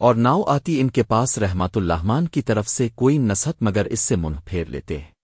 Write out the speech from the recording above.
اور ناؤ آتی ان کے پاس رحمت اللہمان کی طرف سے کوئی نصحت مگر اس سے منہ پھیر لیتے۔ ہیں